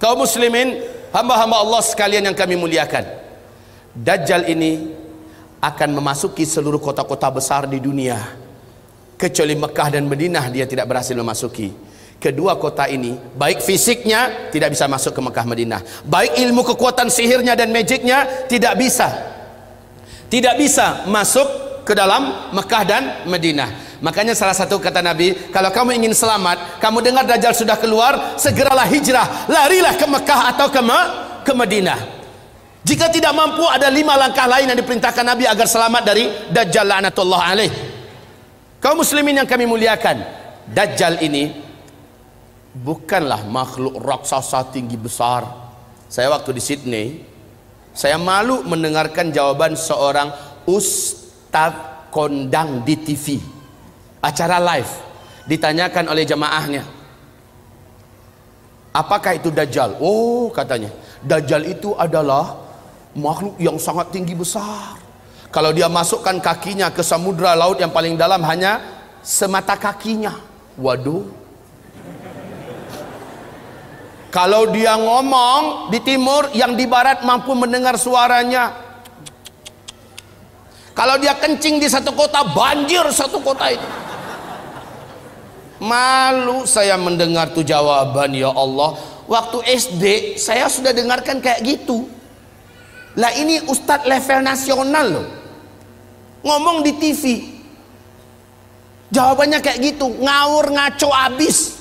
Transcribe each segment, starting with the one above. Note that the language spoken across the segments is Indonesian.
kaum muslimin hamba-hamba Allah sekalian yang kami muliakan. Dajjal ini akan memasuki seluruh kota-kota besar di dunia. Kecuali Mekah dan Madinah dia tidak berhasil memasuki. Kedua kota ini baik fisiknya tidak bisa masuk ke Mekah Madinah. Baik ilmu kekuatan sihirnya dan magicnya tidak bisa. Tidak bisa masuk ke dalam Mekah dan Madinah Makanya salah satu kata Nabi, kalau kamu ingin selamat, kamu dengar Dajjal sudah keluar, segeralah hijrah, larilah ke Mekah atau ke, ke Madinah. Jika tidak mampu, ada lima langkah lain yang diperintahkan Nabi agar selamat dari Dajjal la'natullah alaih. Kaum muslimin yang kami muliakan, Dajjal ini bukanlah makhluk raksasa tinggi besar. Saya waktu di Sydney, saya malu mendengarkan jawaban seorang ustaz kondang di TV acara live ditanyakan oleh jemaahnya apakah itu Dajjal? Oh katanya Dajjal itu adalah makhluk yang sangat tinggi besar. Kalau dia masukkan kakinya ke samudra laut yang paling dalam hanya semata kakinya. Waduh. Kalau dia ngomong di timur yang di barat mampu mendengar suaranya kalau dia kencing di satu kota banjir satu kota itu Malu saya mendengar tuh jawaban ya Allah. Waktu SD saya sudah dengarkan kayak gitu. Lah ini ustadz level nasional loh. Ngomong di TV. Jawabannya kayak gitu, ngawur ngaco abis.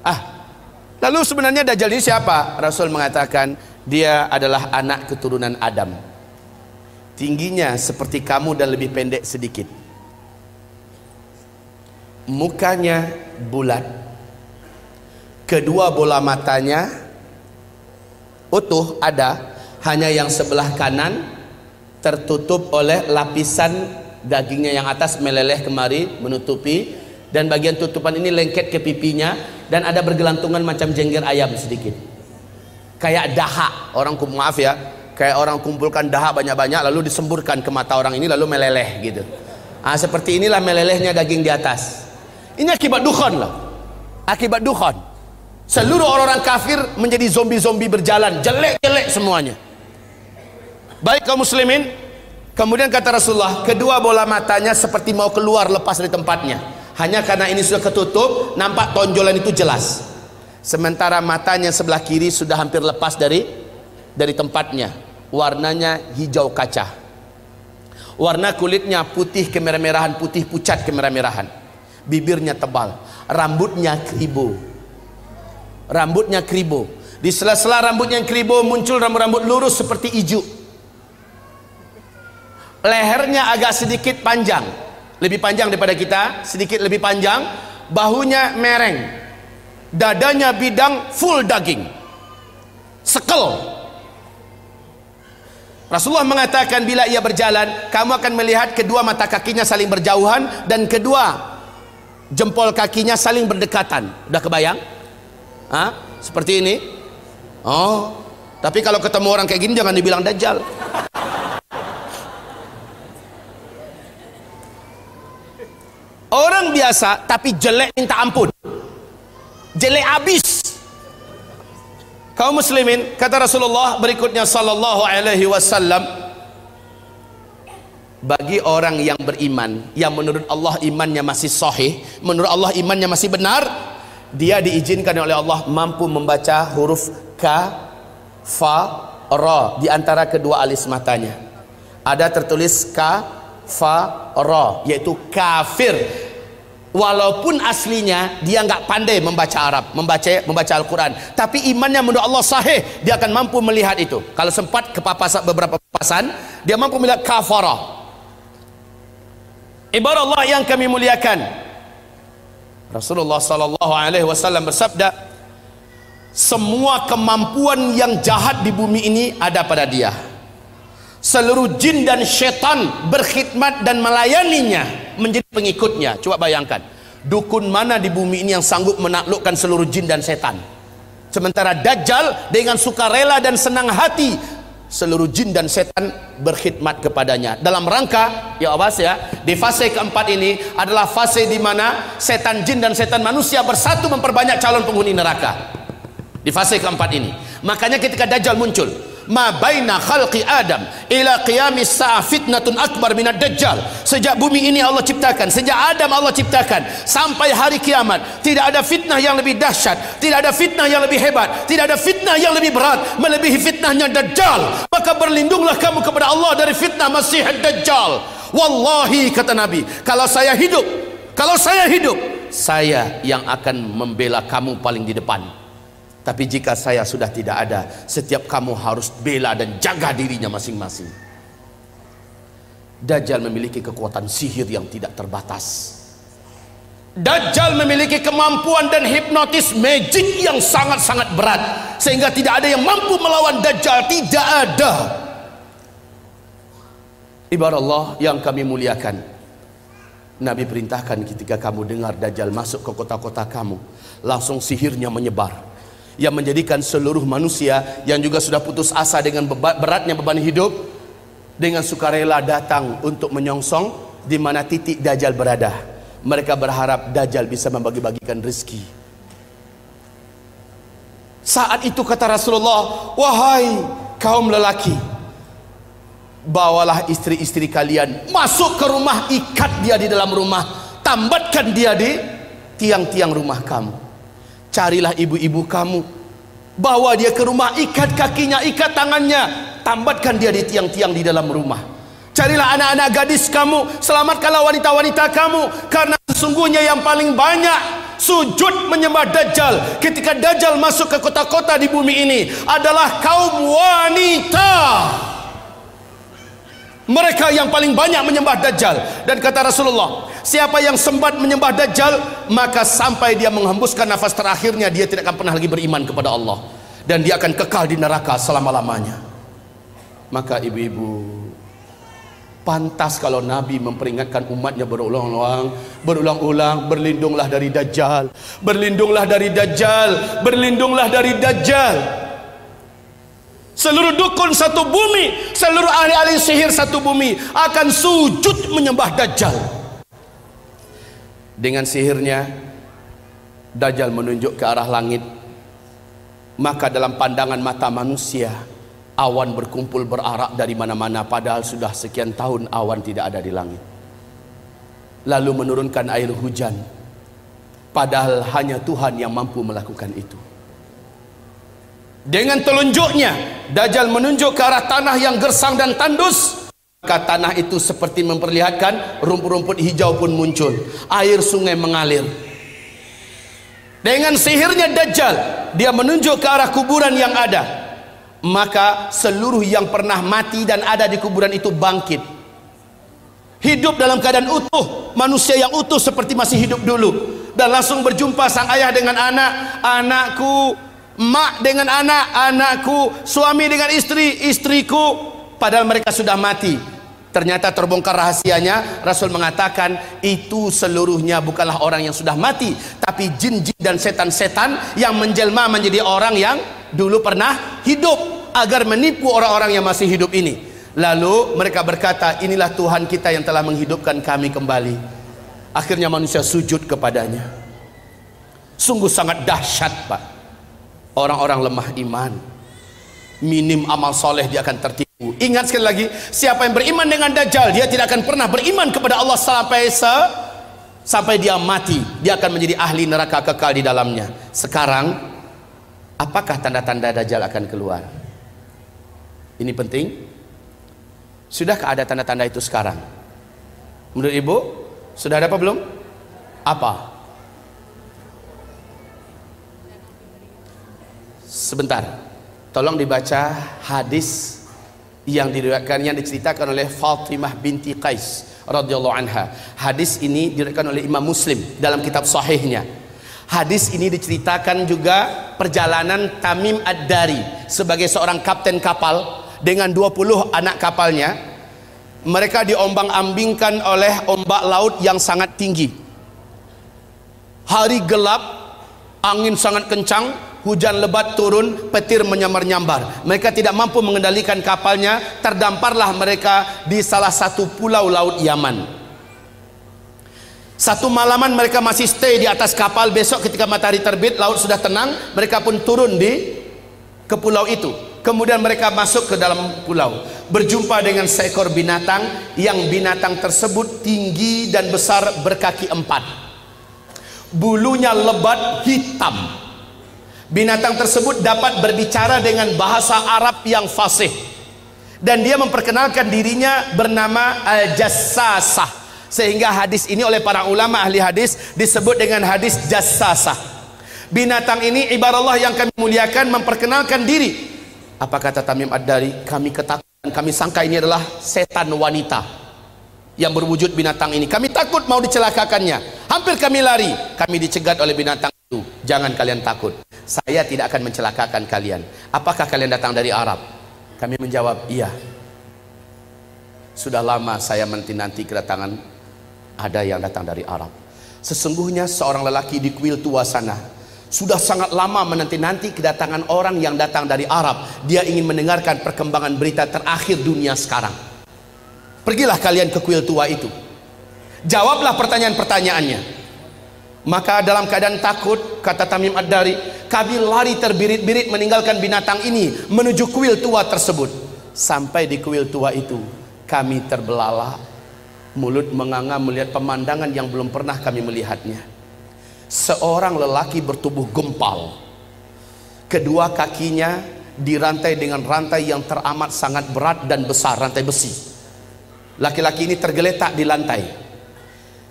Ah, lalu sebenarnya Dajjal ini siapa? Rasul mengatakan dia adalah anak keturunan Adam. Tingginya seperti kamu dan lebih pendek sedikit. Mukanya bulat. Kedua bola matanya utuh ada hanya yang sebelah kanan tertutup oleh lapisan dagingnya yang atas meleleh kemari menutupi. Dan bagian tutupan ini lengket ke pipinya dan ada bergelantungan macam jengger ayam sedikit. Kayak dahak orang maaf ya kayak orang kumpulkan dahak banyak-banyak lalu disemburkan ke mata orang ini lalu meleleh gitu ah, seperti inilah melelehnya daging di atas ini akibat dukhan lah. Akibat dukhan. Seluruh orang-orang kafir menjadi zombie-zombie berjalan. Jelek-jelek semuanya. Baik kaum muslimin. Kemudian kata Rasulullah. Kedua bola matanya seperti mau keluar lepas dari tempatnya. Hanya karena ini sudah ketutup. Nampak tonjolan itu jelas. Sementara matanya sebelah kiri sudah hampir lepas dari dari tempatnya. Warnanya hijau kaca. Warna kulitnya putih kemerah-merahan. Putih pucat kemerah-merahan bibirnya tebal, rambutnya kribo. Rambutnya kribo. Di sela-sela rambutnya yang kribo muncul rambut-rambut lurus seperti ijuk. Lehernya agak sedikit panjang, lebih panjang daripada kita, sedikit lebih panjang. Bahunya mereng, dadanya bidang full daging, sekel. Rasulullah mengatakan bila ia berjalan, kamu akan melihat kedua mata kakinya saling berjauhan dan kedua jempol kakinya saling berdekatan. Udah kebayang? Hah? Seperti ini? Oh, tapi kalau ketemu orang kayak gini jangan dibilang dajjal. Orang biasa tapi jelek minta ampun. Jelek habis. Kaum muslimin kata Rasulullah berikutnya sallallahu alaihi wasallam bagi orang yang beriman yang menurut Allah imannya masih sahih menurut Allah imannya masih benar dia diizinkan oleh Allah mampu membaca huruf K Fa Ra di antara kedua alis matanya. Ada tertulis K Fa Ra yaitu kafir walaupun aslinya dia nggak pandai membaca Arab membaca membaca Al-Quran tapi imannya menurut Allah sahih dia akan mampu melihat itu kalau sempat kepapasan beberapa papasan dia mampu melihat kafara Ibarat Allah yang kami muliakan. Rasulullah sallallahu alaihi wasallam bersabda, semua kemampuan yang jahat di bumi ini ada pada dia. Seluruh jin dan syaitan berkhidmat dan melayaninya menjadi pengikutnya. Coba bayangkan, dukun mana di bumi ini yang sanggup menaklukkan seluruh jin dan setan? Sementara Dajjal dengan sukarela dan senang hati seluruh jin dan setan berkhidmat kepadanya dalam rangka ya awas ya di fase keempat ini adalah fase di mana setan jin dan setan manusia bersatu memperbanyak calon penghuni neraka di fase keempat ini makanya ketika dajjal muncul ma baina khalqi adam ila qiyamis sa'a fitnatun akbar minad dajjal. Sejak bumi ini Allah ciptakan sejak Adam Allah ciptakan sampai hari kiamat. Tidak ada fitnah yang lebih dahsyat tidak ada fitnah yang lebih hebat tidak ada fitnah yang lebih berat melebihi fitnahnya dajjal. Maka berlindunglah kamu kepada Allah dari fitnah masih dajjal. Wallahi kata nabi kalau saya hidup kalau saya hidup saya yang akan membela kamu paling di depan tapi jika saya sudah tidak ada, setiap kamu harus bela dan jaga dirinya masing-masing. Dajjal memiliki kekuatan sihir yang tidak terbatas. Dajjal memiliki kemampuan dan hipnotis magic yang sangat-sangat berat sehingga tidak ada yang mampu melawan Dajjal, tidak ada. Ibarat Allah yang kami muliakan. Nabi perintahkan ketika kamu dengar Dajjal masuk ke kota-kota kamu, langsung sihirnya menyebar yang menjadikan seluruh manusia yang juga sudah putus asa dengan beratnya beban hidup dengan sukarela datang untuk menyongsong di mana titik dajjal berada. Mereka berharap dajjal bisa membagi-bagikan rezeki. Saat itu kata Rasulullah, "Wahai kaum lelaki, bawalah istri-istri kalian masuk ke rumah, ikat dia di dalam rumah, tambatkan dia di tiang-tiang rumah kamu." Carilah ibu-ibu kamu. Bawa dia ke rumah ikat kakinya ikat tangannya. Tambatkan dia di tiang-tiang di dalam rumah. Carilah anak-anak gadis kamu. Selamatkanlah wanita-wanita kamu. Karena sesungguhnya yang paling banyak sujud menyembah Dajjal. Ketika Dajjal masuk ke kota-kota di bumi ini adalah kaum wanita. Mereka yang paling banyak menyembah Dajjal. Dan kata Rasulullah Siapa yang sempat menyembah Dajjal Maka sampai dia menghembuskan nafas terakhirnya Dia tidak akan pernah lagi beriman kepada Allah. Dan dia akan kekal di neraka selama-lamanya. Maka ibu-ibu Pantas kalau Nabi memperingatkan umatnya berulang-ulang Berulang-ulang Berlindunglah dari Dajjal Berlindunglah dari Dajjal Berlindunglah dari Dajjal. Seluruh dukun satu bumi Seluruh ahli-ahli sihir satu bumi Akan sujud menyembah Dajjal dengan sihirnya Dajjal menunjuk ke arah langit. Maka dalam pandangan mata manusia awan berkumpul berarak dari mana-mana padahal sudah sekian tahun awan tidak ada di langit. Lalu menurunkan air hujan padahal hanya Tuhan yang mampu melakukan itu. Dengan telunjuknya Dajjal menunjuk ke arah tanah yang gersang dan tandus maka tanah itu seperti memperlihatkan rumput-rumput hijau pun muncul. Air sungai mengalir. Dengan sihirnya Dajjal dia menunjuk ke arah kuburan yang ada. Maka seluruh yang pernah mati dan ada di kuburan itu bangkit. Hidup dalam keadaan utuh manusia yang utuh seperti masih hidup dulu. Dan langsung berjumpa sang ayah dengan anak anakku mak dengan anak anakku suami dengan istri istriku. Padahal mereka sudah mati ternyata terbongkar rahasianya. Rasul mengatakan itu seluruhnya bukanlah orang yang sudah mati tapi jin-jin dan setan-setan yang menjelma menjadi orang yang dulu pernah hidup agar menipu orang-orang yang masih hidup ini. Lalu mereka berkata inilah Tuhan kita yang telah menghidupkan kami kembali. Akhirnya manusia sujud kepadanya. Sungguh sangat dahsyat Pak. Orang-orang lemah iman minim amal soleh dia akan tertipu Ingat sekali lagi, siapa yang beriman dengan Dajjal, dia tidak akan pernah beriman kepada Allah sampai se sampai dia mati. Dia akan menjadi ahli neraka kekal di dalamnya. Sekarang, apakah tanda-tanda Dajjal akan keluar? Ini penting. Sudahkah ada tanda-tanda itu sekarang? Menurut Ibu, sudah ada apa belum? Apa? Sebentar. Tolong dibaca hadis yang diriwayatkan yang diceritakan oleh Fatimah binti Qais radhiyallahu anha. Hadis ini diriwayatkan oleh Imam Muslim dalam kitab sahihnya. Hadis ini diceritakan juga perjalanan Tamim Ad-Dari sebagai seorang kapten kapal dengan 20 anak kapalnya. Mereka diombang-ambingkan oleh ombak laut yang sangat tinggi. Hari gelap, angin sangat kencang, hujan lebat turun, petir menyambar-nyambar. Mereka tidak mampu mengendalikan kapalnya, terdamparlah mereka di salah satu pulau laut Yaman. Satu malaman mereka masih stay di atas kapal. Besok ketika matahari terbit Laut sudah tenang Mereka pun turun di ke pulau itu. Kemudian mereka masuk ke dalam pulau. Berjumpa dengan seekor binatang. Yang binatang tersebut tinggi dan besar berkaki empat. Bulunya lebat hitam Binatang tersebut dapat berbicara dengan bahasa Arab yang fasih. Dan dia memperkenalkan dirinya bernama Al-Jassasah sehingga hadis ini oleh para ulama ahli hadis disebut dengan hadis jassasah. Binatang ini ibarat Allah yang kami muliakan memperkenalkan diri. Apa kata Tamim Ad-Dari? Kami ketakutan kami sangka ini adalah setan wanita yang berwujud binatang ini. Kami takut mau dicelakakannya. Hampir kami lari. Kami dicegat oleh binatang itu. Jangan kalian takut saya tidak akan mencelakakan kalian apakah kalian datang dari Arab kami menjawab iya sudah lama saya menanti-nanti kedatangan ada yang datang dari Arab. Sesungguhnya seorang lelaki di kuil tua sana sudah sangat lama menanti-nanti kedatangan orang yang datang dari Arab. Dia ingin mendengarkan perkembangan berita terakhir dunia sekarang. Pergilah kalian ke kuil tua itu. Jawablah pertanyaan-pertanyaannya. Maka dalam keadaan takut, kata Tamim Ad-Dari, kami lari terbirit-birit meninggalkan binatang ini menuju kuil tua tersebut. Sampai di kuil tua itu, kami terbelalak Mulut menganga melihat pemandangan yang belum pernah kami melihatnya. Seorang lelaki bertubuh gempal. Kedua kakinya dirantai dengan rantai yang teramat sangat berat dan besar, rantai besi. Laki-laki ini tergeletak di lantai.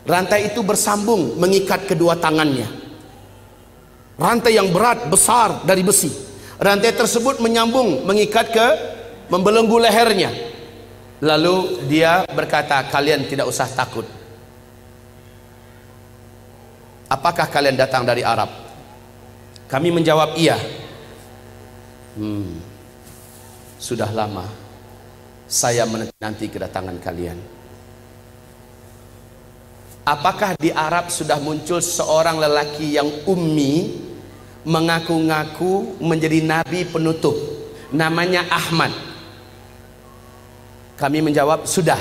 Rantai itu bersambung mengikat kedua tangannya. Rantai yang berat, besar dari besi. Rantai tersebut menyambung mengikat ke membelenggu lehernya Lalu dia berkata, kalian tidak usah takut. Apakah kalian datang dari Arab? Kami menjawab iya. Hmm, sudah lama saya menanti kedatangan kalian. Apakah di Arab sudah muncul seorang lelaki yang ummi mengaku-ngaku menjadi nabi penutup namanya Ahmad kami menjawab, sudah.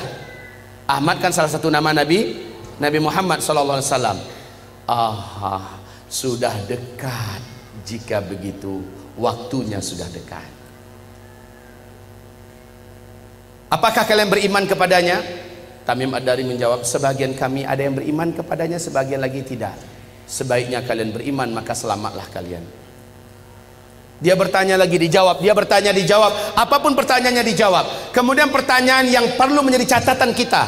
Ahmad kan salah satu nama Nabi Nabi Muhammad sallallahu alaihi wasallam. Ah, sudah dekat. Jika begitu, waktunya sudah dekat. Apakah kalian beriman kepadanya? Tamim Ad-Dari menjawab, sebagian kami ada yang beriman kepadanya, sebagian lagi tidak. Sebaiknya kalian beriman, maka selamatlah kalian. Dia bertanya lagi dijawab, dia bertanya dijawab, apa pun pertanyaannya dijawab. Kemudian pertanyaan yang perlu menjadi catatan kita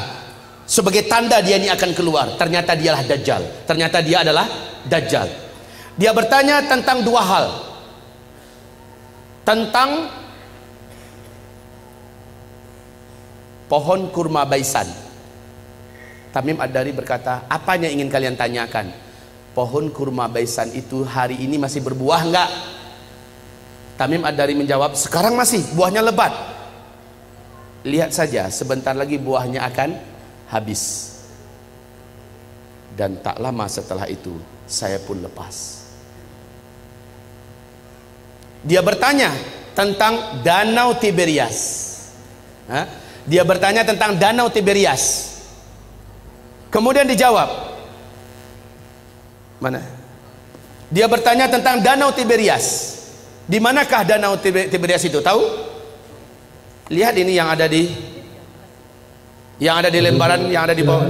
sebagai tanda dia ini akan keluar. Ternyata dialah Dajjal. Ternyata dia adalah Dajjal. Dia bertanya tentang dua hal. Tentang pohon kurma baisan. Tamim Ad-Dari berkata, apanya ingin kalian tanyakan? Pohon kurma baisan itu hari ini masih berbuah enggak? Tamim Ad-Dari menjawab, sekarang masih buahnya lebat. Lihat saja, sebentar lagi buahnya akan habis. Dan tak lama setelah itu, saya pun lepas. Dia bertanya tentang Danau Tiberias. Dia bertanya tentang Danau Tiberias. Kemudian dijawab. Mana? Dia bertanya tentang Danau Tiberias. Di manakah danau Tiberias itu? Tahu? Lihat ini yang ada di yang ada di lembaran yang ada di bawah.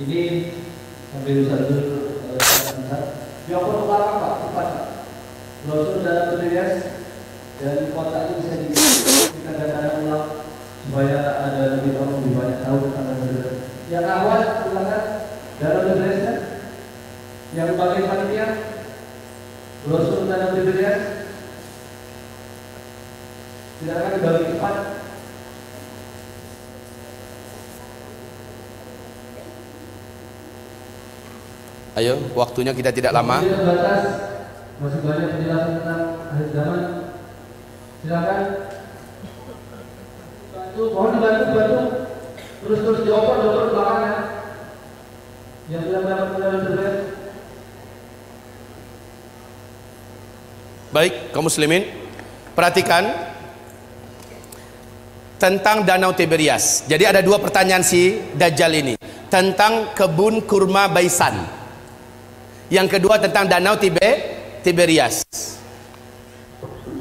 Ini sambil satu Joko utara Pak, tepat. Brosur dalam Tiberias dan kota itu bisa kita datang ulang supaya ada lebih orang lebih banyak tahu tentang Tiberias yang awal ulangan dalam Biblia yang bagian panitia brosur dalam Biblia silakan dibagi empat Ayo, waktunya kita tidak lama. Batas, masih banyak penjelasan tentang akhir zaman. Silakan. Bantu, mohon dibantu, bantu. terus terus dioper dioper belakangnya yang sudah mendapatkan Baik, kaum muslimin, perhatikan tentang Danau Tiberias. Jadi ada dua pertanyaan si Dajjal ini tentang kebun kurma Baisan. Yang kedua tentang Danau Tibe Tiberias.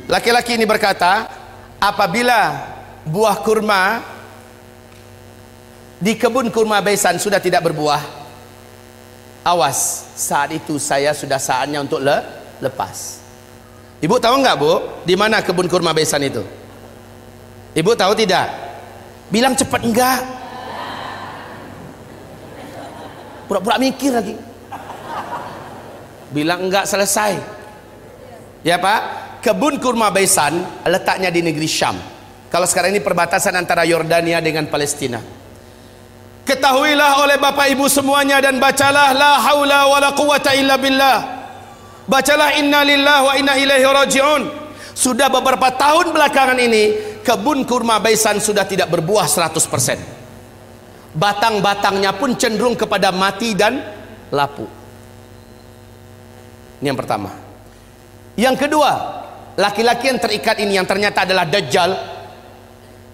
Laki-laki ini berkata, apabila buah kurma di kebun kurma Baisan sudah tidak berbuah, awas, saat itu saya sudah saatnya untuk le lepas. Ibu tahu nggak bu, di mana kebun kurma besan itu? Ibu tahu tidak? Bilang cepat enggak. Pura-pura mikir lagi. Bilang enggak selesai. Ya pak, kebun kurma besan letaknya di negeri Syam. Kalau sekarang ini perbatasan antara Yordania dengan Palestina. Ketahuilah oleh bapak ibu semuanya dan bacalah la haula wala quwata illa billah. Bacalah inna lillah wa inna ilaihi raji'un. Sudah beberapa tahun belakangan ini kebun kurma Baisan sudah tidak berbuah 100%. Batang-batangnya pun cenderung kepada mati dan lapuk. Ini yang pertama. Yang kedua, laki-laki yang terikat ini yang ternyata adalah Dajjal.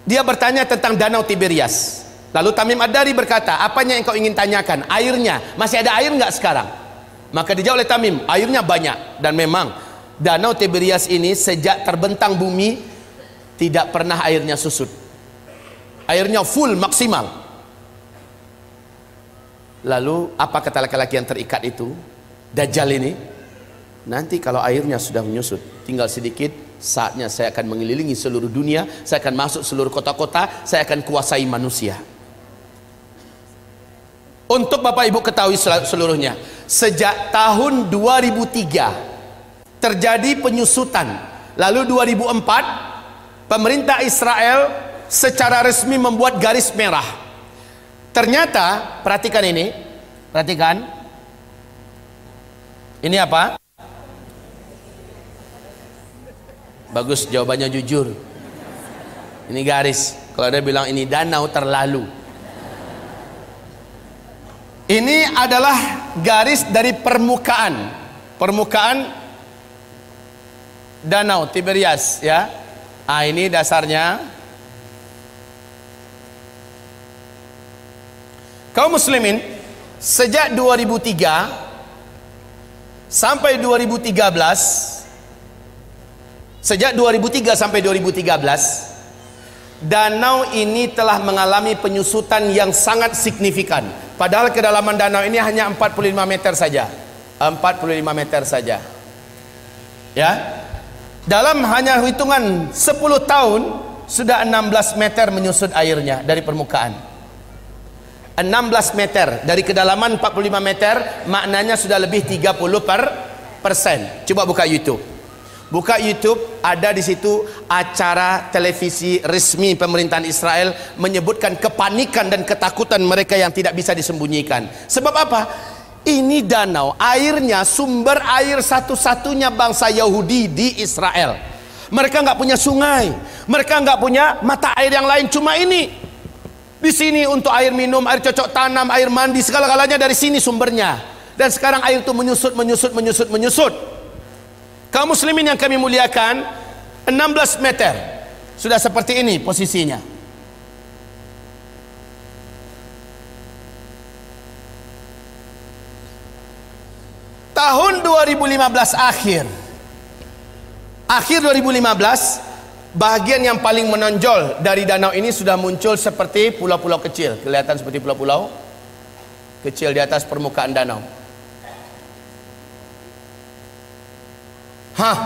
Dia bertanya tentang Danau Tiberias. Lalu Tamim Ad-Dari berkata, apanya yang kau ingin tanyakan? Airnya, masih ada air nggak sekarang? Maka dijawab oleh Tamim, airnya banyak dan memang danau Tiberias ini sejak terbentang bumi tidak pernah airnya susut. Airnya full maksimal. Lalu apa kata laki-laki yang terikat itu? Dajjal ini. Nanti kalau airnya sudah menyusut, tinggal sedikit, saatnya saya akan mengelilingi seluruh dunia, saya akan masuk seluruh kota-kota, saya akan kuasai manusia. Untuk Bapak Ibu ketahui seluruhnya, sejak tahun 2003 terjadi penyusutan. Lalu 2004 pemerintah Israel secara resmi membuat garis merah. Ternyata, perhatikan ini, perhatikan. Ini apa? Bagus jawabannya jujur. Ini garis. Kalau dia bilang ini danau terlalu. Ini adalah garis dari permukaan. Permukaan danau Tiberias ya. Ah ini dasarnya. Kaum muslimin sejak 2003 sampai 2013 sejak 2003 sampai 2013 danau ini telah mengalami penyusutan yang sangat signifikan Padahal kedalaman danau ini hanya 45 meter saja. 45 meter saja. Ya. Dalam hanya hitungan 10 tahun sudah 16 meter menyusut airnya dari permukaan. 16 meter dari kedalaman 45 meter maknanya sudah lebih 30 per persen. Coba buka YouTube. Buka YouTube, ada di situ acara televisi resmi pemerintahan Israel menyebutkan kepanikan dan ketakutan mereka yang tidak bisa disembunyikan. Sebab apa? Ini danau, airnya sumber air satu-satunya bangsa Yahudi di Israel. Mereka nggak punya sungai, mereka nggak punya mata air yang lain, cuma ini. Di sini untuk air minum, air cocok tanam, air mandi, segala-galanya dari sini sumbernya. Dan sekarang air itu menyusut, menyusut, menyusut, menyusut. Kaum muslimin yang kami muliakan 16 meter. Sudah seperti ini posisinya. Tahun 2015 akhir. Akhir 2015 Bahagian yang paling menonjol dari danau ini sudah muncul seperti pulau-pulau kecil. Kelihatan seperti pulau-pulau Kecil di atas permukaan danau Hah?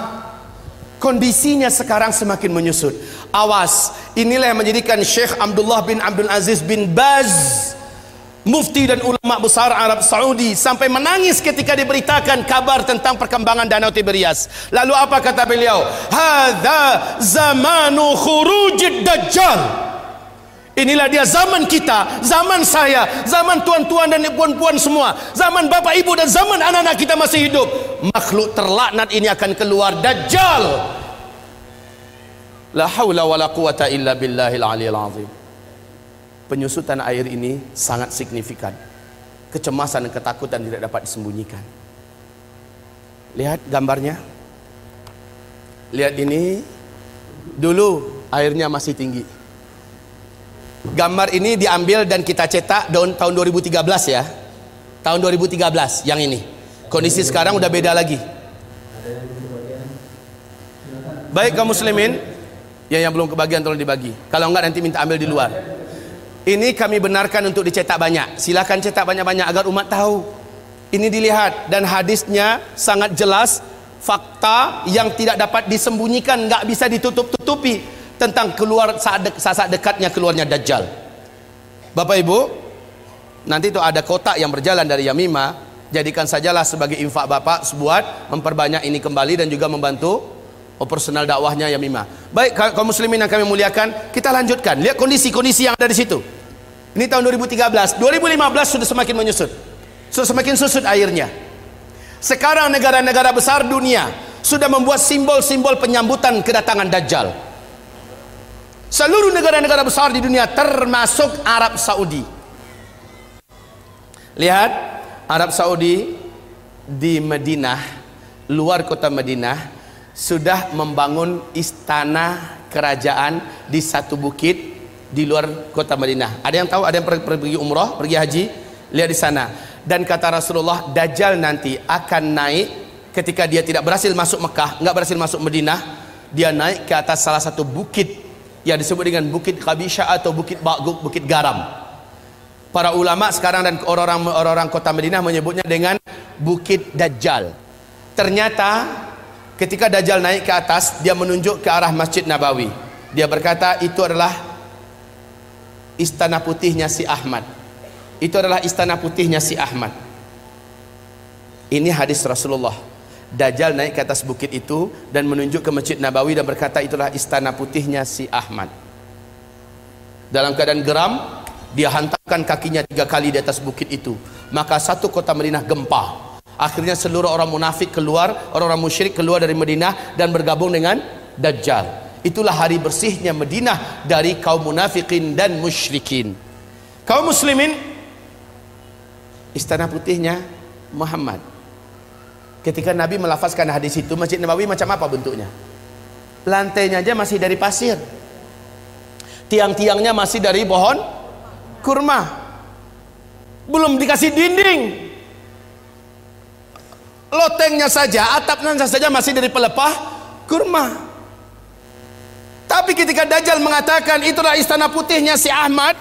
Kondisinya sekarang semakin menyusut. Awas, inilah yang menjadikan Syekh Abdullah bin Abdul Aziz bin Baz Mufti dan ulama besar Arab Saudi sampai menangis ketika diberitakan kabar tentang perkembangan Danau Tiberias. Lalu apa kata beliau? Hadza zamanu khurujid dajjal. Inilah dia zaman kita, zaman saya, zaman tuan-tuan dan puan-puan semua, zaman bapak ibu dan zaman anak-anak kita masih hidup. Makhluk terlaknat ini akan keluar Dajjal. La haula wa la quwata illa billahil aliyil azim. penyusutan air ini sangat signifikan. Kecemasan dan ketakutan tidak dapat disembunyikan. Lihat gambarnya. Lihat ini. Dulu airnya masih tinggi. Gambar ini diambil dan kita cetak tahun 2013 ya. Tahun 2013 yang ini. Kondisi sekarang udah beda lagi. Baik kaum muslimin, yang yang belum kebagian tolong dibagi. Kalau enggak nanti minta ambil di luar. Ini kami benarkan untuk dicetak banyak. Silakan cetak banyak-banyak agar umat tahu. Ini dilihat dan hadisnya sangat jelas fakta yang tidak dapat disembunyikan, enggak bisa ditutup-tutupi tentang keluar saat, de saat dekatnya keluarnya Dajjal. Bapak Ibu, nanti itu ada kotak yang berjalan dari Yamima, jadikan sajalah sebagai infak Bapak sebuat memperbanyak ini kembali dan juga membantu operasional dakwahnya ya Mima. Baik kaum muslimin yang kami muliakan, kita lanjutkan. Lihat kondisi-kondisi yang ada di situ. Ini tahun 2013, 2015 sudah semakin menyusut. Sudah semakin susut airnya. Sekarang negara-negara besar dunia sudah membuat simbol-simbol penyambutan kedatangan Dajjal. Seluruh negara-negara besar di dunia termasuk Arab Saudi. Lihat Arab Saudi di Madinah, luar kota Madinah sudah membangun istana kerajaan di satu bukit di luar kota Madinah. Ada yang tahu? Ada yang pergi, umrah, pergi haji? Lihat di sana. Dan kata Rasulullah, Dajjal nanti akan naik ketika dia tidak berhasil masuk Mekah, enggak berhasil masuk Madinah, dia naik ke atas salah satu bukit yang disebut dengan Bukit Qabisha atau Bukit Baguk, Bukit Garam. Para ulama sekarang dan orang-orang orang kota Madinah menyebutnya dengan Bukit Dajjal. Ternyata Ketika Dajjal naik ke atas, dia menunjuk ke arah Masjid Nabawi. Dia berkata, itu adalah istana putihnya si Ahmad. Itu adalah istana putihnya si Ahmad. Ini hadis Rasulullah. Dajjal naik ke atas bukit itu dan menunjuk ke Masjid Nabawi dan berkata, itulah istana putihnya si Ahmad. Dalam keadaan geram, dia hantarkan kakinya tiga kali di atas bukit itu. Maka satu kota Madinah gempa akhirnya seluruh orang munafik keluar orang-orang musyrik keluar dari Madinah dan bergabung dengan Dajjal itulah hari bersihnya Madinah dari kaum munafikin dan musyrikin kaum muslimin istana putihnya Muhammad ketika Nabi melafazkan hadis itu Masjid Nabawi macam apa bentuknya lantainya aja masih dari pasir tiang-tiangnya masih dari pohon kurma belum dikasih dinding lotengnya saja, atapnya saja masih dari pelepah kurma. Tapi ketika Dajjal mengatakan itulah istana putihnya si Ahmad,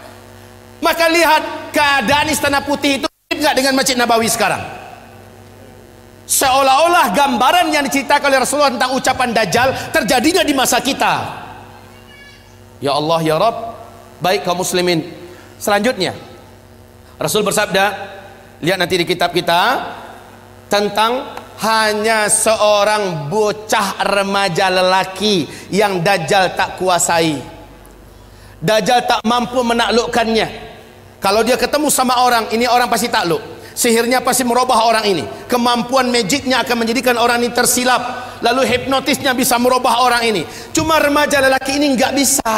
maka lihat keadaan istana putih itu tidak dengan Masjid Nabawi sekarang. Seolah-olah gambaran yang diceritakan oleh Rasulullah tentang ucapan Dajjal terjadinya di masa kita. Ya Allah ya Rabb, baik kaum muslimin. Selanjutnya, Rasul bersabda, lihat nanti di kitab kita, tentang hanya seorang bocah remaja lelaki yang Dajjal tak kuasai. Dajjal tak mampu menaklukkannya. Kalau dia ketemu sama orang, ini orang pasti takluk. Sihirnya pasti merubah orang ini. Kemampuan magicnya akan menjadikan orang ini tersilap. Lalu hipnotisnya bisa merubah orang ini. Cuma remaja lelaki ini nggak bisa.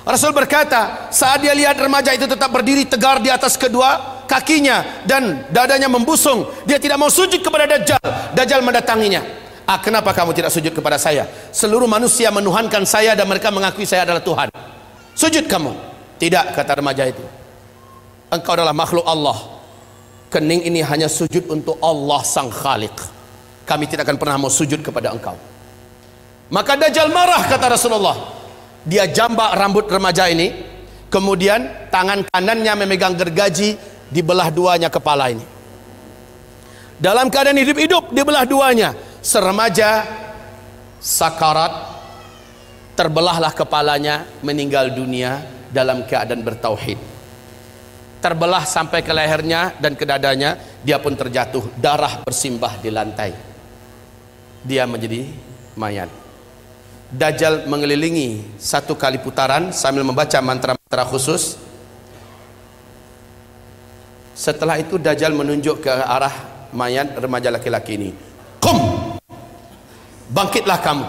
Rasul berkata, saat dia lihat remaja itu tetap berdiri tegar di atas kedua kakinya dan dadanya membusung dia tidak mau sujud kepada Dajjal Dajjal mendatanginya ah kenapa kamu tidak sujud kepada saya seluruh manusia menuhankan saya dan mereka mengakui saya adalah Tuhan sujud kamu tidak kata remaja itu engkau adalah makhluk Allah kening ini hanya sujud untuk Allah sang khalik kami tidak akan pernah mau sujud kepada engkau. Maka Dajjal marah kata Rasulullah. Dia jambak rambut remaja ini. Kemudian tangan kanannya memegang gergaji dibelah duanya kepala ini. Dalam keadaan hidup-hidup dibelah duanya. Seremaja sakarat terbelahlah kepalanya meninggal dunia dalam keadaan bertauhid terbelah sampai ke lehernya dan ke dadanya dia pun terjatuh darah bersimbah di lantai dia menjadi mayat Dajjal mengelilingi satu kali putaran sambil membaca mantra-mantra khusus setelah itu Dajjal menunjuk ke arah mayat remaja laki-laki ini. Kum! Bangkitlah kamu.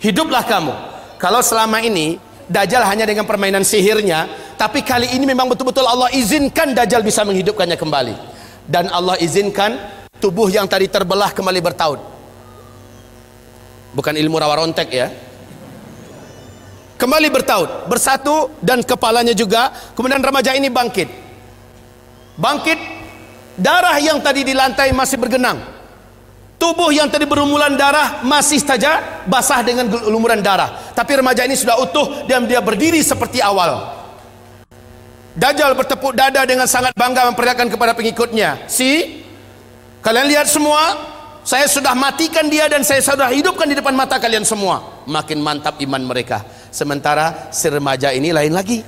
Hiduplah kamu. Kalau selama ini Dajjal hanya dengan permainan sihirnya tapi kali ini memang betul-betul Allah izinkan Dajjal bisa menghidupkannya kembali. Dan Allah izinkan tubuh yang tadi terbelah kembali bertaut. Bukan ilmu rawa rontek ya. Kembali bertaut bersatu dan kepalanya juga kemudian remaja ini bangkit. Bangkit darah yang tadi di lantai masih bergenang. Tubuh yang tadi berumulan darah masih saja basah dengan lumuran darah. Tapi remaja ini sudah utuh dan dia berdiri seperti awal Dajjal bertepuk dada dengan sangat bangga memperlihatkan kepada pengikutnya. Si kalian lihat semua saya sudah matikan dia dan saya sudah hidupkan di depan mata kalian semua. Makin mantap iman mereka. Sementara si remaja ini lain lagi.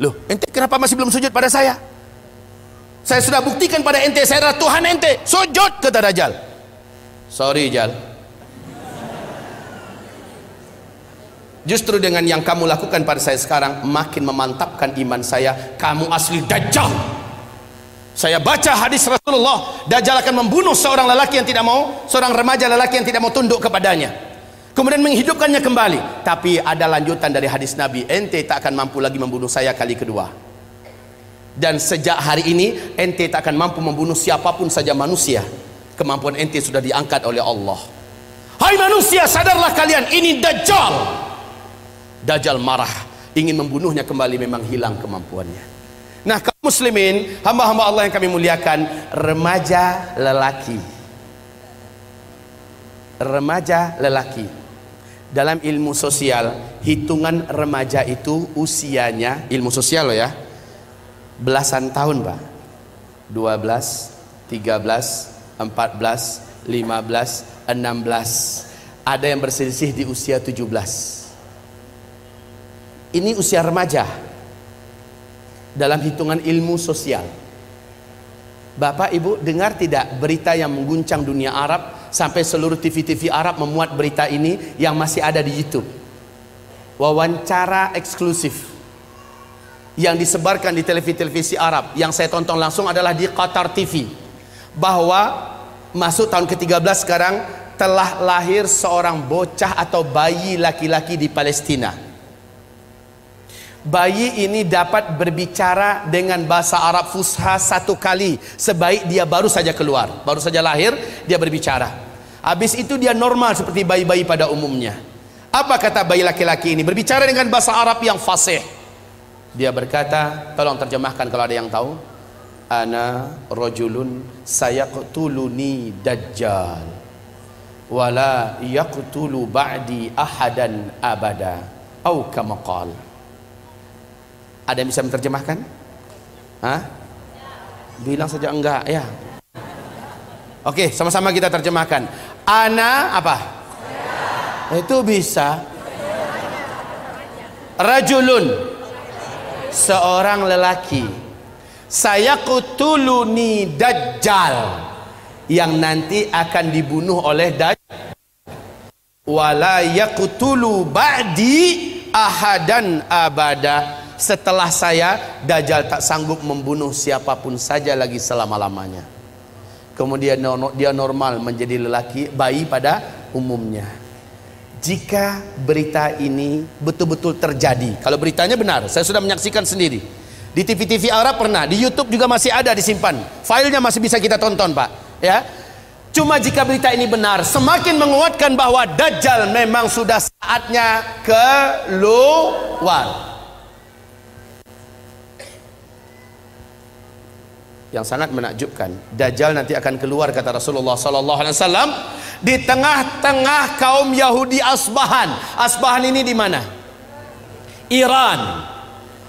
Loh ente kenapa masih belum sujud pada saya? Saya sudah buktikan pada ente saya adalah Tuhan ente. Sujud kata Dajjal. Sorry Jal Justru dengan yang kamu lakukan pada saya sekarang makin memantapkan iman saya. Kamu asli dajjal. Saya baca hadis Rasulullah, dajjal akan membunuh seorang lelaki yang tidak mau, seorang remaja lelaki yang tidak mau tunduk kepadanya. Kemudian menghidupkannya kembali. Tapi ada lanjutan dari hadis Nabi, ente tak akan mampu lagi membunuh saya kali kedua. Dan sejak hari ini ente tak akan mampu membunuh siapa pun saja manusia. Kemampuan ente sudah diangkat oleh Allah. Hai manusia, sadarlah kalian ini dajjal. Dajjal marah ingin membunuhnya kembali memang hilang kemampuannya. Nah kaum muslimin hamba-hamba Allah yang kami muliakan remaja lelaki. Remaja lelaki. Dalam ilmu sosial hitungan remaja itu usianya ilmu sosial loh ya belasan tahun pak. 12 13 14 15 16 ada yang berselisih di usia 17 ini usia remaja dalam hitungan ilmu sosial. Bapak Ibu dengar tidak berita yang mengguncang dunia Arab sampai seluruh TV-TV Arab memuat berita ini yang masih ada di YouTube. Wawancara eksklusif yang disebarkan di televisi-televisi Arab yang saya tonton langsung adalah di Qatar TV bahwa masuk tahun ke-13 sekarang telah lahir seorang bocah atau bayi laki-laki di Palestina bayi ini dapat berbicara dengan bahasa Arab fusha satu kali. Sebaik dia baru saja keluar baru saja lahir dia berbicara. Habis itu dia normal seperti bayi-bayi pada umumnya. Apa kata bayi laki-laki ini? Berbicara dengan bahasa Arab yang fasih. Dia berkata tolong terjemahkan kalau ada yang tahu. Ana rajulun sayaqtuluni dajjal. Wala yaqtulu ba'di ahadan abada. Au kama ada yang bisa menerjemahkan? Hah? Bilang saja enggak ya. Oke, sama-sama kita terjemahkan. Ana apa? Itu bisa. Rajulun. Seorang lelaki. Saya kutuluni dajjal. Yang nanti akan dibunuh oleh dajjal. Wala yakutulu ba'di ahadan abada setelah saya Dajjal tak sanggup membunuh siapa pun saja lagi selama-lamanya. Kemudian dia normal menjadi lelaki bayi pada umumnya. Jika berita ini betul-betul terjadi kalau beritanya benar saya sudah menyaksikan sendiri. Di TV-TV Arab pernah di YouTube juga masih ada disimpan. Filenya masih bisa kita tonton Pak ya. Cuma jika berita ini benar, semakin menguatkan bahwa Dajjal memang sudah saatnya keluar. Yang sangat menakjubkan. Dajjal nanti akan keluar kata Rasulullah sallallahu alaihi wasallam di tengah-tengah kaum Yahudi Asbahan. Asbahan ini di mana? Iran.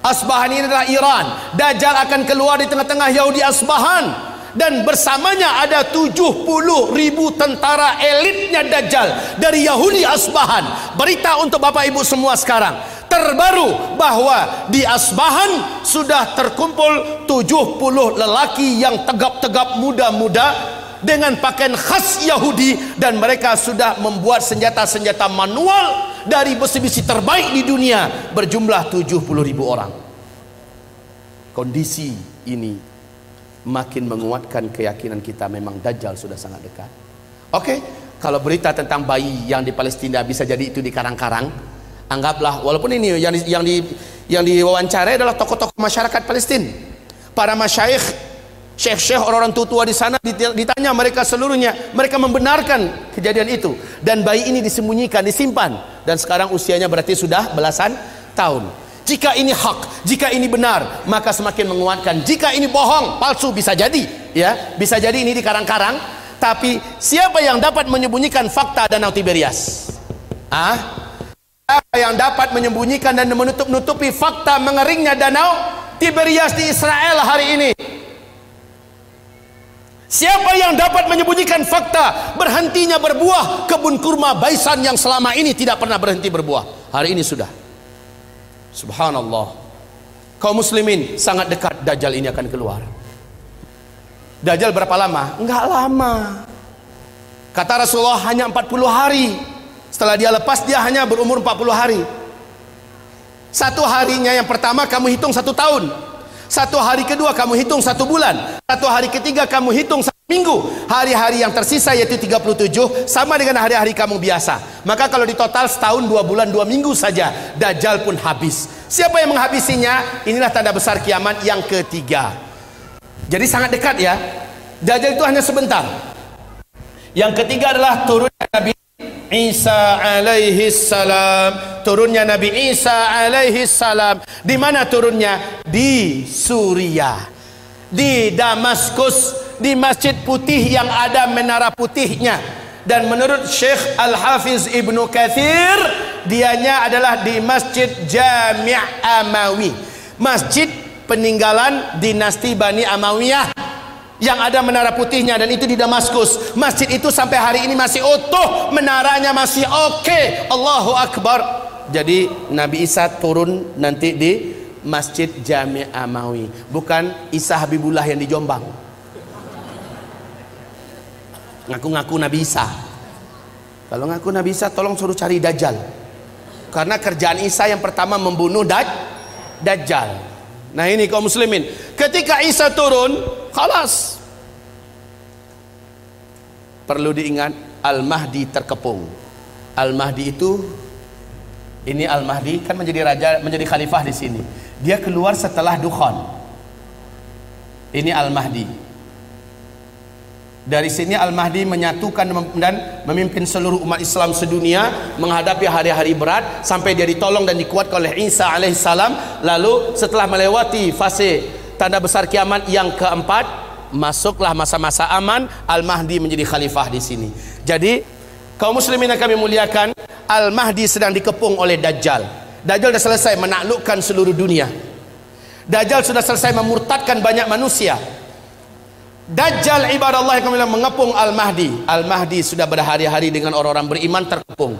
Asbahan ini adalah Iran. Dajjal akan keluar di tengah-tengah Yahudi Asbahan dan bersamanya ada 70 ribu tentara elitnya Dajjal dari Yahudi Asbahan. Berita untuk Bapak Ibu semua sekarang terbaru bahwa di Asbahan sudah terkumpul 70 lelaki yang tegap-tegap muda-muda dengan pakaian khas Yahudi dan mereka sudah membuat senjata-senjata manual dari besi-besi terbaik di dunia berjumlah 70 ribu orang kondisi ini makin menguatkan keyakinan kita memang Dajjal sudah sangat dekat oke okay? kalau berita tentang bayi yang di Palestina bisa jadi itu di karang-karang anggaplah walaupun ini yang di, yang di yang diwawancarai adalah tokoh-tokoh masyarakat Palestina para masyayikh syekh-syekh orang-orang tua di sana ditanya mereka seluruhnya mereka membenarkan kejadian itu. Dan bayi ini disembunyikan disimpan. Dan sekarang usianya berarti sudah belasan tahun. Jika ini hak jika ini benar maka semakin menguatkan. Jika ini bohong palsu bisa jadi ya. Bisa jadi ini di karang-karang tapi siapa yang dapat menyembunyikan fakta danau Tiberias? Ah yang dapat menyembunyikan dan menutup-nutupi fakta mengeringnya danau Tiberias di Israel hari ini? Siapa yang dapat menyembunyikan fakta berhentinya berbuah kebun kurma Baisan yang selama ini tidak pernah berhenti berbuah? Hari ini sudah. Subhanallah. Kaum muslimin sangat dekat Dajjal ini akan keluar. Dajjal berapa lama? Enggak lama. Kata Rasulullah hanya 40 hari. Setelah dia lepas dia hanya berumur 40 hari. Satu harinya yang pertama kamu hitung satu tahun. Satu hari kedua kamu hitung satu bulan. Satu hari ketiga kamu hitung satu minggu. Hari-hari yang tersisa yaitu 37 sama dengan hari-hari kamu biasa. Maka kalau di total setahun dua bulan dua minggu saja Dajjal pun habis. Siapa yang menghabisinya? Inilah tanda besar kiamat yang ketiga. Jadi sangat dekat ya. Dajjal itu hanya sebentar. Yang ketiga adalah turun Nabi Isa alaihi salam. Turunnya Nabi Isa alaihi salam. Di mana turunnya? Di Suriah. Di Damaskus di Masjid Putih yang ada menara putihnya. Dan menurut Syekh Al-Hafiz Ibnu Kathir dianya adalah di Masjid Jami' Amawi. Masjid peninggalan dinasti Bani Amawiyah yang ada menara putihnya dan itu di Damaskus. Masjid itu sampai hari ini masih utuh menaranya masih oke. Okay. Allahu Akbar. Jadi Nabi Isa turun nanti di Masjid Jami Amawi. Bukan Isa Habibullah yang di Jombang. Ngaku-ngaku Nabi Isa. Kalau ngaku Nabi Isa tolong suruh cari Dajjal. Karena kerjaan Isa yang pertama membunuh Daj Dajjal nah ini kaum muslimin ketika Isa turun Khalas. Perlu diingat Al-Mahdi terkepung. Al-Mahdi itu ini Al-Mahdi kan menjadi raja, menjadi khalifah di sini. Dia keluar setelah Dukhan. Ini Al-Mahdi. Dari sini Al-Mahdi menyatukan dan memimpin seluruh umat Islam sedunia menghadapi hari-hari berat sampai dia ditolong dan dikuatkan oleh Isa alaihissalam. Lalu setelah melewati fase tanda besar kiamat yang keempat masuklah masa-masa aman Al-Mahdi menjadi khalifah di sini. Jadi kaum muslimin yang kami muliakan Al-Mahdi sedang dikepung oleh Dajjal. Dajjal sudah selesai menaklukkan seluruh dunia. Dajjal sudah selesai memurtadkan banyak manusia Dajjal ibadah Allah yang kemudian mengepung Al-Mahdi. Al-Mahdi sudah berhari-hari dengan orang-orang beriman terkepung.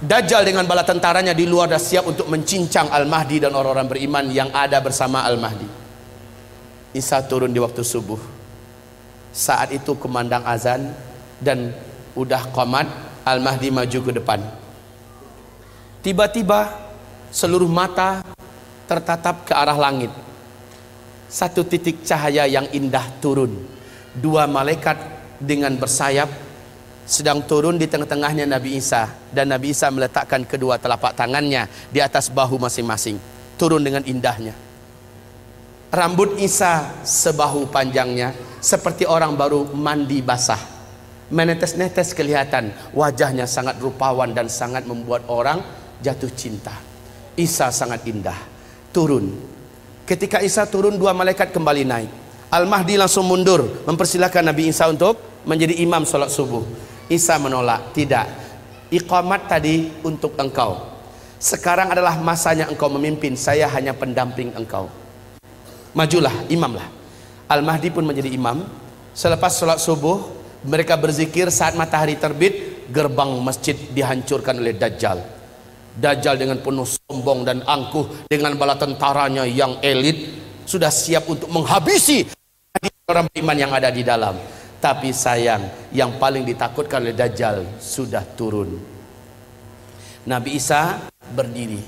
Dajjal dengan bala tentaranya di luar dah siap untuk mencincang Al-Mahdi dan orang-orang beriman yang ada bersama Al-Mahdi. Isa turun di waktu subuh. Saat itu kumandang azan dan udah komat Al-Mahdi maju ke depan. Tiba-tiba seluruh mata tertatap ke arah langit satu titik cahaya yang indah turun dua malaikat dengan bersayap sedang turun di tengah-tengahnya Nabi Isa dan Nabi Isa meletakkan kedua telapak tangannya di atas bahu masing-masing turun dengan indahnya Rambut Isa sebahu panjangnya seperti orang baru mandi basah. Menetes-netes kelihatan wajahnya sangat rupawan dan sangat membuat orang jatuh cinta. Isa sangat indah. Turun. Ketika Isa turun dua malaikat kembali naik. Al-Mahdi langsung mundur mempersilahkan Nabi Isa untuk menjadi imam solat subuh. Isa menolak, tidak. Iqamat tadi untuk engkau. Sekarang adalah masanya engkau memimpin, saya hanya pendamping engkau majulah imamlah Al-Mahdi pun menjadi imam selepas sholat subuh mereka berzikir saat matahari terbit gerbang masjid dihancurkan oleh Dajjal Dajjal dengan penuh sombong dan angkuh dengan bala tentaranya yang elit sudah siap untuk menghabisi orang beriman yang ada di dalam tapi sayang yang paling ditakutkan oleh Dajjal sudah turun Nabi Isa berdiri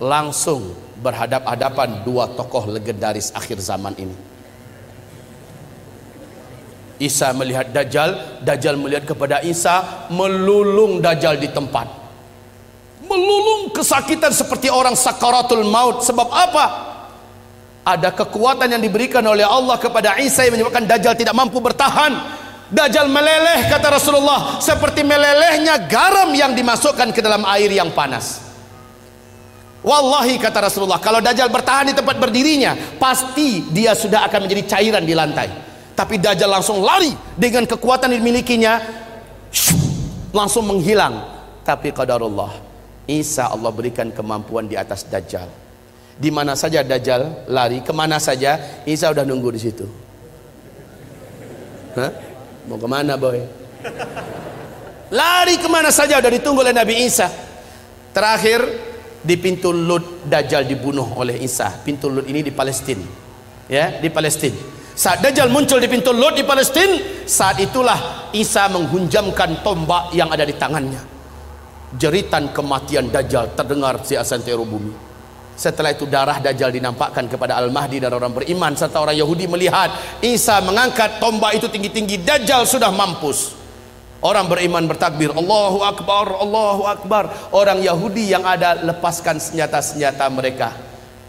langsung berhadap-hadapan dua tokoh legendaris akhir zaman ini. Isa melihat Dajjal, Dajjal melihat kepada Isa, melulung Dajjal di tempat. Melulung kesakitan seperti orang sakaratul maut. Sebab apa? Ada kekuatan yang diberikan oleh Allah kepada Isa yang menyebabkan Dajjal tidak mampu bertahan. Dajjal meleleh kata Rasulullah seperti melelehnya garam yang dimasukkan ke dalam air yang panas. Wallahi kata Rasulullah kalau Dajjal bertahan di tempat berdirinya pasti dia sudah akan menjadi cairan di lantai. Tapi Dajjal langsung lari dengan kekuatan yang dimilikinya. Langsung menghilang. Tapi qadarullah Isa Allah berikan kemampuan di atas Dajjal. Di mana saja Dajjal lari ke mana saja Isa udah nunggu di situ. Hah? mau ke mana boy? Lari ke mana saja udah ditunggu oleh Nabi Isa. Terakhir di pintu Lut Dajjal dibunuh oleh Isa. Pintu Lut ini di Palestina ya di Palestina saat Dajjal muncul di pintu Lut di Palestina saat itulah Isa menghunjamkan tombak yang ada di tangannya jeritan kematian Dajjal terdengar di asantero bumi. Setelah itu darah Dajjal dinampakkan kepada Al-Mahdi dan orang beriman. Serta orang Yahudi melihat Isa mengangkat tombak itu tinggi-tinggi. Dajjal sudah mampus. Orang beriman bertakbir Allahu Akbar, Allahu Akbar. Orang Yahudi yang ada lepaskan senjata-senjata mereka.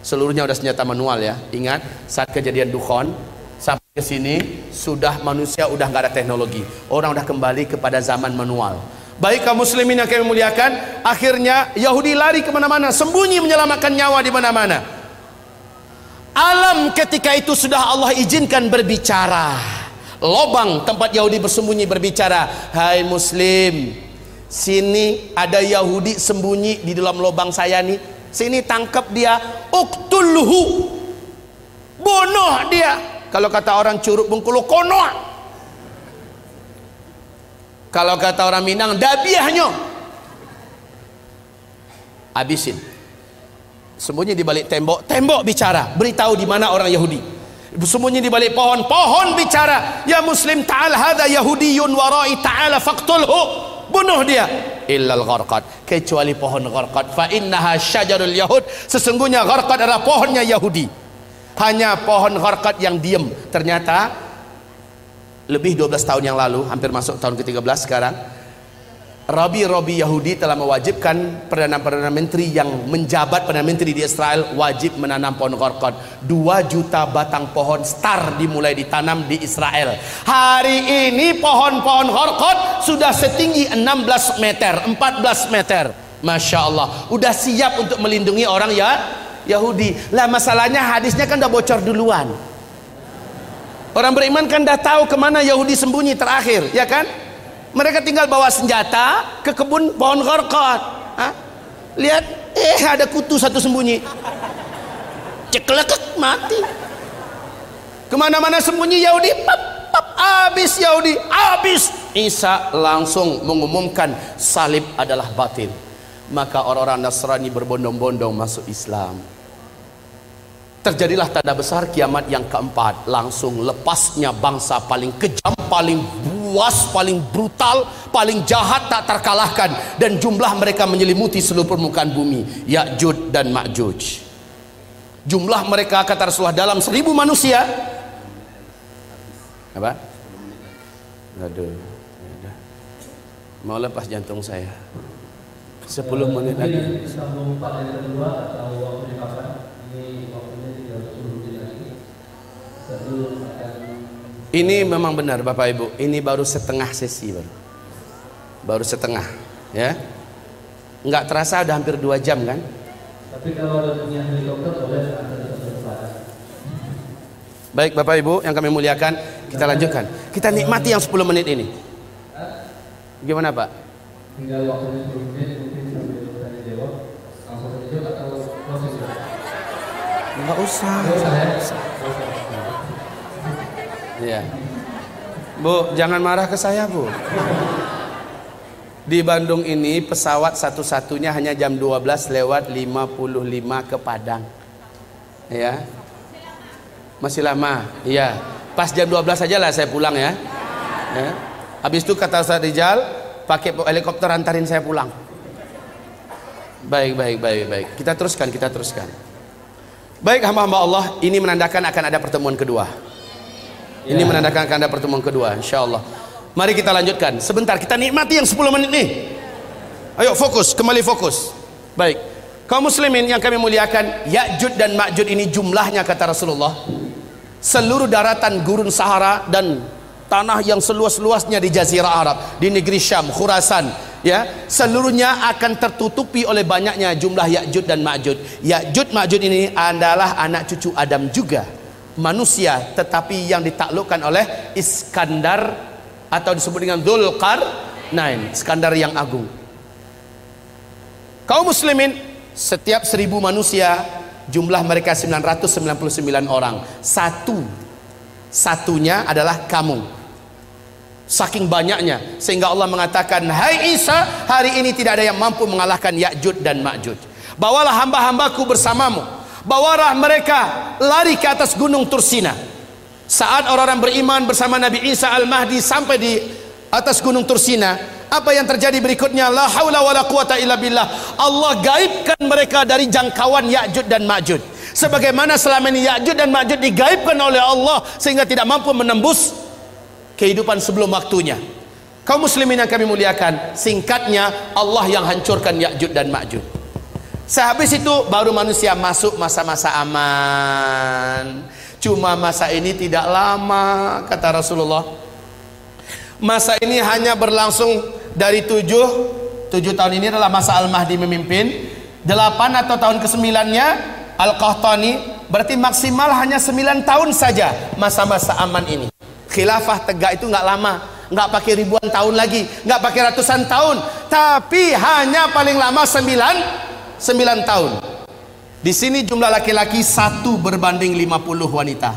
Seluruhnya sudah senjata manual ya. Ingat saat kejadian Dukhon Sampai ke sini Sudah manusia sudah nggak ada teknologi. Orang sudah kembali kepada zaman manual Baik kaum muslimin yang kami muliakan Akhirnya Yahudi lari ke mana-mana Sembunyi menyelamatkan nyawa di mana-mana. Alam ketika itu sudah Allah izinkan berbicara. Lobang tempat Yahudi bersembunyi berbicara hai muslim sini ada Yahudi sembunyi di dalam lobang saya nih. Sini tangkap dia uktulhu bunuh dia. Kalau kata orang curug bengkulu kono kalau kata orang Minang dabiahnya. Habisin. Sembunyi di balik tembok. Tembok bicara. Beritahu di mana orang Yahudi. Bersembunyi di balik pohon. Pohon bicara. Ya muslim ta'al hadha yahudiyun warai ta'ala faqtulhu. Bunuh dia. Illal gharqad. Kecuali pohon gharqad. Fa innaha syajarul yahud. Sesungguhnya gharqad adalah pohonnya Yahudi. Hanya pohon gharqad yang diam ternyata lebih 12 tahun yang lalu hampir masuk tahun ke-13 sekarang Rabi-rabi Yahudi telah mewajibkan Perdana-Perdana Menteri yang menjabat Perdana Menteri di Israel wajib menanam pohon korkot 2 juta batang pohon star dimulai ditanam di Israel. Hari ini pohon-pohon korkot sudah setinggi 16 meter 14 meter. Masya Allah. Udah siap untuk melindungi orang ya Yahudi. Lah masalahnya hadisnya kan udah bocor duluan orang beriman kan udah tahu ke mana Yahudi sembunyi terakhir ya kan? Mereka tinggal bawa senjata ke kebun pohon korkot lihat eh ada kutu satu sembunyi. Ceklekek mati. Ke mana-mana sembunyi Yahudi pap, pap, habis Yahudi habis. Isa langsung mengumumkan salib adalah batin maka orang-orang Nasrani berbondong-bondong masuk Islam terjadilah tanda besar kiamat yang keempat langsung lepasnya bangsa paling kejam paling buas, paling brutal, paling jahat tak terkalahkan dan jumlah mereka menyelimuti seluruh permukaan bumi, Ya'juj dan Ma'juj. Jumlah mereka kata Rasulullah dalam seribu manusia apa? Aduh, mau lepas jantung saya. Sepuluh menit lagi. Ini memang benar Bapak Ibu, ini baru setengah sesi baru. Baru setengah, ya. Enggak terasa udah hampir dua jam kan? Tapi kalau ada punya helikopter boleh Baik Bapak Ibu yang kami muliakan, kita lanjutkan. Kita nikmati yang 10 menit ini. Gimana Pak? Tinggal waktunya 10 menit, mungkin sambil tanya jawab. Langsung saja atau proses? Enggak usah. Enggak usah ya? Bu, jangan marah ke saya, Bu. Di Bandung ini pesawat satu-satunya hanya jam 12 lewat 55 ke Padang. Ya. Masih lama. Iya. Pas jam 12 saja lah saya pulang ya. ya. Habis itu kata Ustaz Rijal, pakai helikopter antarin saya pulang. Baik, baik, baik, baik. Kita teruskan, kita teruskan. Baik hamba-hamba Allah, ini menandakan akan ada pertemuan kedua. Ini ya. menandakan akan ada pertemuan kedua insyaallah. Mari kita lanjutkan. Sebentar kita nikmati yang 10 menit nih. Ayo fokus, kembali fokus. Baik. Kaum muslimin yang kami muliakan, Ya'jud dan Ma'jud ini jumlahnya kata Rasulullah. Seluruh daratan gurun Sahara dan tanah yang seluas-luasnya di jazirah Arab, di negeri Syam, Khurasan, ya, seluruhnya akan tertutupi oleh banyaknya jumlah Ya'jud dan Ma'jud. Ya'jud Ma'jud ini adalah anak cucu Adam juga. Manusia tetapi yang ditaklukkan oleh Iskandar atau disebut dengan Dzulqarnain, Iskandar yang agung. Kaum muslimin setiap seribu manusia jumlah mereka 999 orang. Satu satunya adalah kamu. Saking banyaknya sehingga Allah mengatakan hai Isa hari ini tidak ada yang mampu mengalahkan Ya'jud dan Ma'jud. Bawalah hamba-hambaku bersamamu bawalah mereka lari ke atas gunung Tursina. Saat orang-orang beriman bersama Nabi Isa Al-Mahdi sampai di atas gunung Tursina apa yang terjadi berikutnya? La haula wala quwata illa billah. Allah gaibkan mereka dari jangkauan Ya'jud dan Ma'jud. Sebagaimana selama ini Ya'jud dan Ma'jud digaibkan oleh Allah sehingga tidak mampu menembus kehidupan sebelum waktunya. Kaum muslimin yang kami muliakan singkatnya Allah yang hancurkan Ya'jud dan Ma'jud sehabis itu baru manusia masuk masa-masa aman. Cuma masa ini tidak lama kata Rasulullah. Masa ini hanya berlangsung dari tujuh tujuh tahun ini adalah masa Al-Mahdi memimpin. Delapan atau tahun kesembilannya Al-Qahtani berarti maksimal hanya sembilan tahun saja masa-masa aman ini. Khilafah tegak itu nggak lama nggak pakai ribuan tahun lagi nggak pakai ratusan tahun. Tapi hanya paling lama sembilan sembilan tahun di sini jumlah laki-laki satu berbanding lima puluh wanita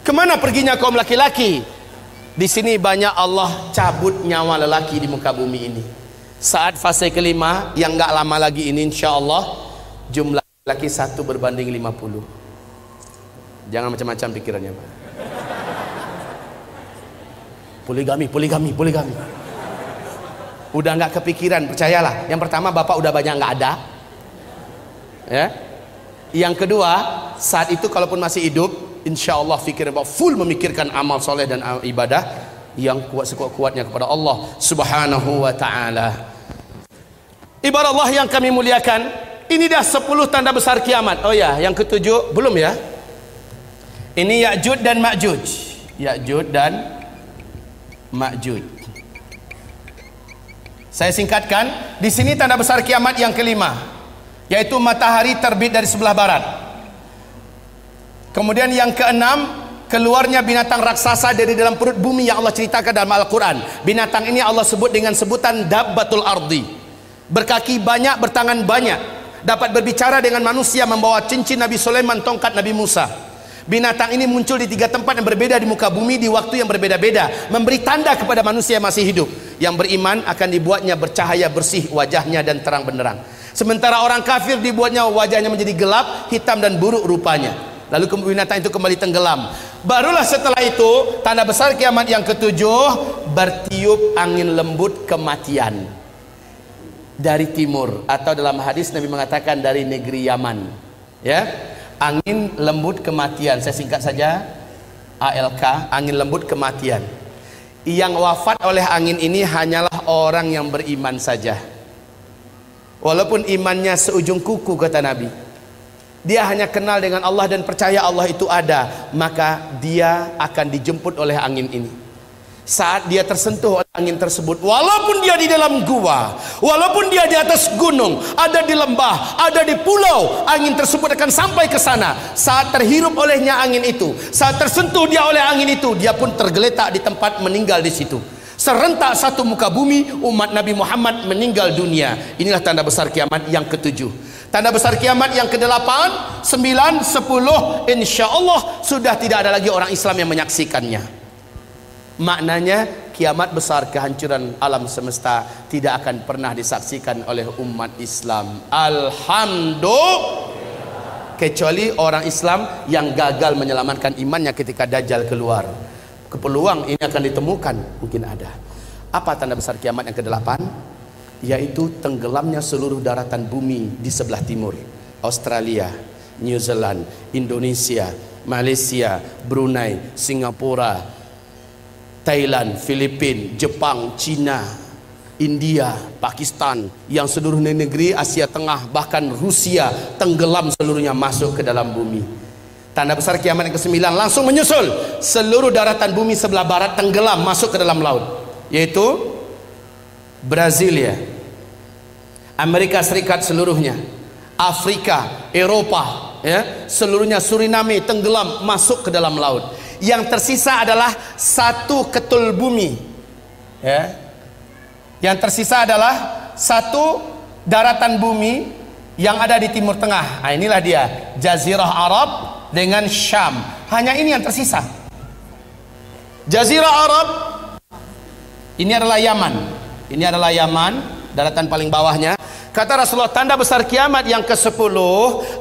ke mana perginya kaum laki-laki di sini banyak Allah cabut nyawa lelaki di muka bumi ini. Saat fase kelima yang enggak lama lagi ini insya Allah jumlah lelaki satu berbanding 50. Jangan macam-macam pikirannya Pak. Poligami, poligami, poligami. Udah enggak kepikiran, percayalah. Yang pertama bapak udah banyak enggak ada. Ya. Yang kedua, saat itu kalaupun masih hidup, insya Allah fikir bahwa full memikirkan amal soleh dan ibadah yang kuat sekuat-kuatnya kepada Allah subhanahu wa ta'ala ibarat Allah yang kami muliakan ini dah 10 tanda besar kiamat oh ya yang ketujuh belum ya ini Ya'jud dan Ma'jud Ya'jud dan Ma'jud saya singkatkan di sini tanda besar kiamat yang kelima yaitu matahari terbit dari sebelah barat Kemudian yang keenam, keluarnya binatang raksasa dari dalam perut bumi yang Allah ceritakan dalam Al-Quran. Binatang ini Allah sebut dengan sebutan Dabbatul Ardi. Berkaki banyak, bertangan banyak. Dapat berbicara dengan manusia membawa cincin Nabi Sulaiman, tongkat Nabi Musa. Binatang ini muncul di tiga tempat yang berbeda di muka bumi di waktu yang berbeda-beda. Memberi tanda kepada manusia yang masih hidup. Yang beriman akan dibuatnya bercahaya bersih wajahnya dan terang benderang. Sementara orang kafir dibuatnya wajahnya menjadi gelap, hitam dan buruk rupanya. Lalu binatang itu kembali tenggelam. Barulah setelah itu tanda besar kiamat yang ketujuh bertiup angin lembut kematian dari timur atau dalam hadis Nabi mengatakan dari negeri Yaman. Ya, angin lembut kematian. Saya singkat saja ALK angin lembut kematian. Yang wafat oleh angin ini hanyalah orang yang beriman saja. Walaupun imannya seujung kuku kata Nabi dia hanya kenal dengan Allah dan percaya Allah itu ada maka dia akan dijemput oleh angin ini saat dia tersentuh oleh angin tersebut. Walaupun dia di dalam gua walaupun dia di atas gunung ada di lembah ada di pulau angin tersebut akan sampai ke sana. Saat terhirup olehnya angin itu saat tersentuh dia oleh angin itu dia pun tergeletak di tempat meninggal di situ. Serentak satu muka bumi umat Nabi Muhammad meninggal dunia. Inilah tanda besar kiamat yang ketujuh. Tanda besar kiamat yang ke-8, 9, 10 insya-Allah sudah tidak ada lagi orang Islam yang menyaksikannya. Maknanya kiamat besar kehancuran alam semesta tidak akan pernah disaksikan oleh umat Islam. Alhamdulillah. Kecuali orang Islam yang gagal menyelamatkan imannya ketika Dajjal keluar. Kepeluang ini akan ditemukan, mungkin ada. Apa tanda besar kiamat yang ke-8? yaitu tenggelamnya seluruh daratan bumi di sebelah timur Australia, New Zealand, Indonesia, Malaysia, Brunei, Singapura, Thailand, Filipina, Jepang, China, India, Pakistan, yang seluruh negeri Asia Tengah, bahkan Rusia tenggelam seluruhnya masuk ke dalam bumi. Tanda besar kiamat yang ke-9 langsung menyusul. Seluruh daratan bumi sebelah barat tenggelam masuk ke dalam laut. Yaitu Brasilia, Amerika Serikat seluruhnya, Afrika, Eropa, ya, seluruhnya Suriname tenggelam masuk ke dalam laut. Yang tersisa adalah satu ketul bumi. Ya, yang tersisa adalah satu daratan bumi yang ada di timur tengah. Nah, inilah dia, Jazirah Arab dengan Syam. Hanya ini yang tersisa. Jazirah Arab ini adalah Yaman. Ini adalah Yaman, daratan paling bawahnya. Kata Rasulullah, tanda besar kiamat yang ke-10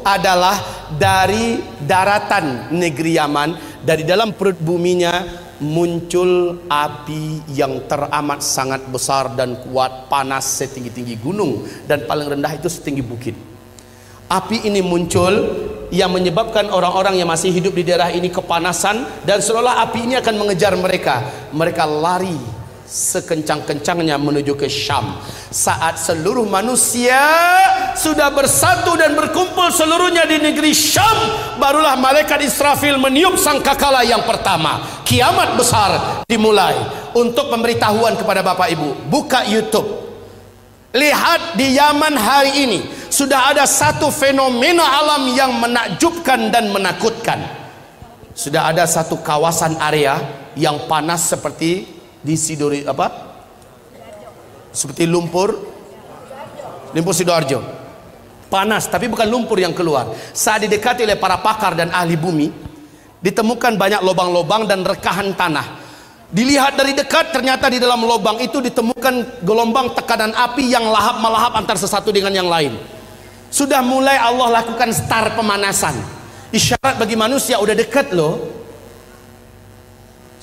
adalah dari daratan negeri Yaman, dari dalam perut buminya muncul api yang teramat sangat besar dan kuat panas setinggi-tinggi gunung. Dan paling rendah itu setinggi bukit. Api ini muncul yang menyebabkan orang-orang yang masih hidup di daerah ini kepanasan dan seolah api ini akan mengejar mereka. Mereka lari sekencang-kencangnya menuju ke Syam. Saat seluruh manusia sudah bersatu dan berkumpul seluruhnya di negeri Syam barulah malaikat Israfil meniup sangkakala yang pertama. Kiamat besar dimulai. Untuk pemberitahuan kepada Bapak Ibu buka YouTube. Lihat di Yaman hari ini sudah ada satu fenomena alam yang menakjubkan dan menakutkan. Sudah ada satu kawasan area yang panas seperti di Sidori apa? Seperti lumpur lumpur Sidoarjo. Panas tapi bukan lumpur yang keluar. Saat didekati oleh para pakar dan ahli bumi, ditemukan banyak lubang-lubang dan rekahan tanah. Dilihat dari dekat ternyata di dalam lubang itu ditemukan gelombang tekanan api yang lahap melahap antar sesuatu dengan yang lain. Sudah mulai Allah lakukan start pemanasan. Isyarat bagi manusia udah dekat loh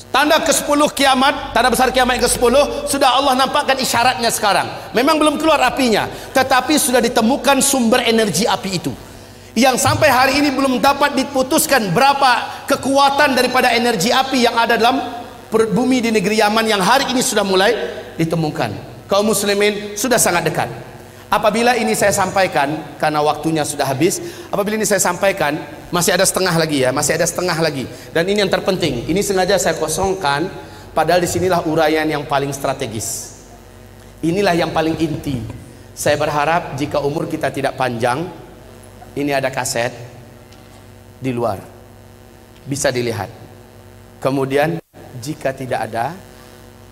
Tanda ke-10 kiamat, tanda besar kiamat yang ke-10 sudah Allah nampakkan isyaratnya sekarang. Memang belum keluar apinya, tetapi sudah ditemukan sumber energi api itu. Yang sampai hari ini belum dapat diputuskan berapa kekuatan daripada energi api yang ada dalam perut bumi di negeri Yaman yang hari ini sudah mulai ditemukan. Kaum muslimin sudah sangat dekat. Apabila ini saya sampaikan karena waktunya sudah habis, apabila ini saya sampaikan masih ada setengah lagi ya, masih ada setengah lagi. Dan ini yang terpenting. Ini sengaja saya kosongkan padahal di sinilah uraian yang paling strategis. Inilah yang paling inti. Saya berharap jika umur kita tidak panjang, ini ada kaset di luar. Bisa dilihat. Kemudian jika tidak ada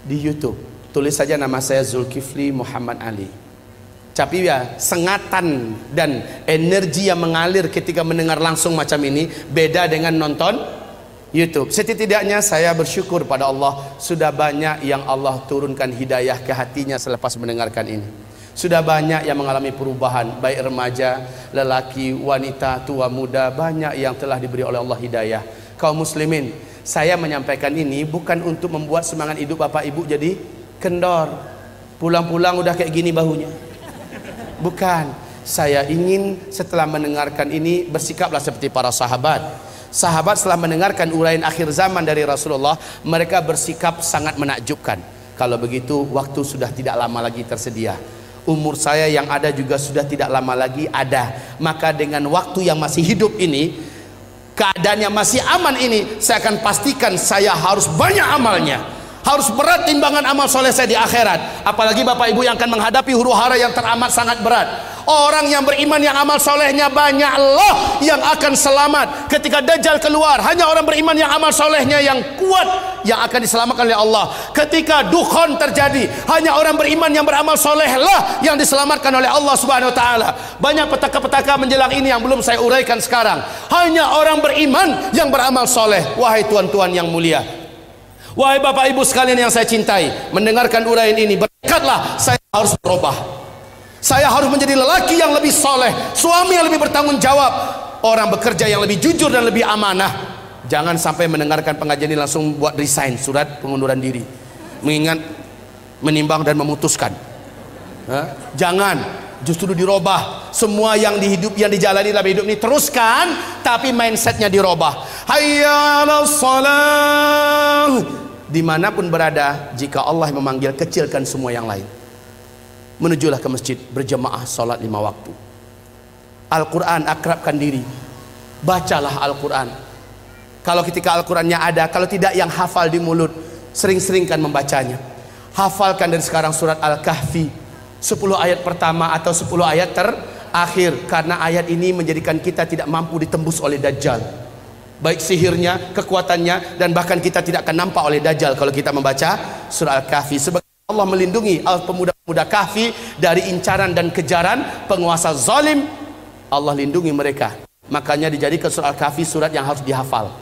di YouTube, tulis saja nama saya Zulkifli Muhammad Ali tapi ya sengatan dan energi yang mengalir ketika mendengar langsung macam ini beda dengan nonton YouTube. Setidaknya saya bersyukur pada Allah sudah banyak yang Allah turunkan hidayah ke hatinya selepas mendengarkan ini. Sudah banyak yang mengalami perubahan baik remaja, lelaki, wanita, tua, muda banyak yang telah diberi oleh Allah hidayah. Kaum muslimin, saya menyampaikan ini bukan untuk membuat semangat hidup Bapak Ibu jadi kendor. Pulang-pulang udah kayak gini bahunya. Bukan. Saya ingin setelah mendengarkan ini bersikaplah seperti para sahabat. Sahabat setelah mendengarkan uraian akhir zaman dari Rasulullah, mereka bersikap sangat menakjubkan. Kalau begitu, waktu sudah tidak lama lagi tersedia. Umur saya yang ada juga sudah tidak lama lagi ada. Maka dengan waktu yang masih hidup ini, keadaan yang masih aman ini, saya akan pastikan saya harus banyak amalnya harus berat timbangan amal soleh saya di akhirat. Apalagi bapak ibu yang akan menghadapi huru hara yang teramat sangat berat. Orang yang beriman yang amal solehnya banyak loh yang akan selamat. Ketika dajjal keluar hanya orang beriman yang amal solehnya yang kuat yang akan diselamatkan oleh Allah. Ketika dukhon terjadi hanya orang beriman yang beramal soleh lah yang diselamatkan oleh Allah subhanahu wa ta'ala. Banyak petaka-petaka menjelang ini yang belum saya uraikan sekarang. Hanya orang beriman yang beramal soleh. Wahai tuan-tuan yang mulia Wahai Bapak Ibu sekalian yang saya cintai, mendengarkan uraian ini berkatlah saya harus berubah. Saya harus menjadi lelaki yang lebih soleh, suami yang lebih bertanggung jawab, orang bekerja yang lebih jujur dan lebih amanah. Jangan sampai mendengarkan pengajian ini langsung buat resign surat pengunduran diri. Mengingat menimbang dan memutuskan. Hah? Jangan justru dirubah semua yang di hidup yang dijalani dalam hidup ini teruskan tapi mindsetnya dirubah hayya salam di mana pun berada jika Allah memanggil kecilkan semua yang lain menujulah ke masjid berjemaah salat lima waktu. Al-Quran akrabkan diri. Bacalah Al-Quran. Kalau ketika Al-Qurannya ada, kalau tidak yang hafal di mulut, sering-seringkan membacanya. Hafalkan dari sekarang surat Al-Kahfi. 10 ayat pertama atau 10 ayat terakhir. Karena ayat ini menjadikan kita tidak mampu ditembus oleh Dajjal. Baik sihirnya, kekuatannya, dan bahkan kita tidak akan nampak oleh Dajjal kalau kita membaca surat Al-Kahfi. Sebab Allah melindungi pemuda-pemuda kahfi dari incaran dan kejaran penguasa zalim. Allah lindungi mereka. Makanya dijadikan surat Al-Kahfi surat yang harus dihafal.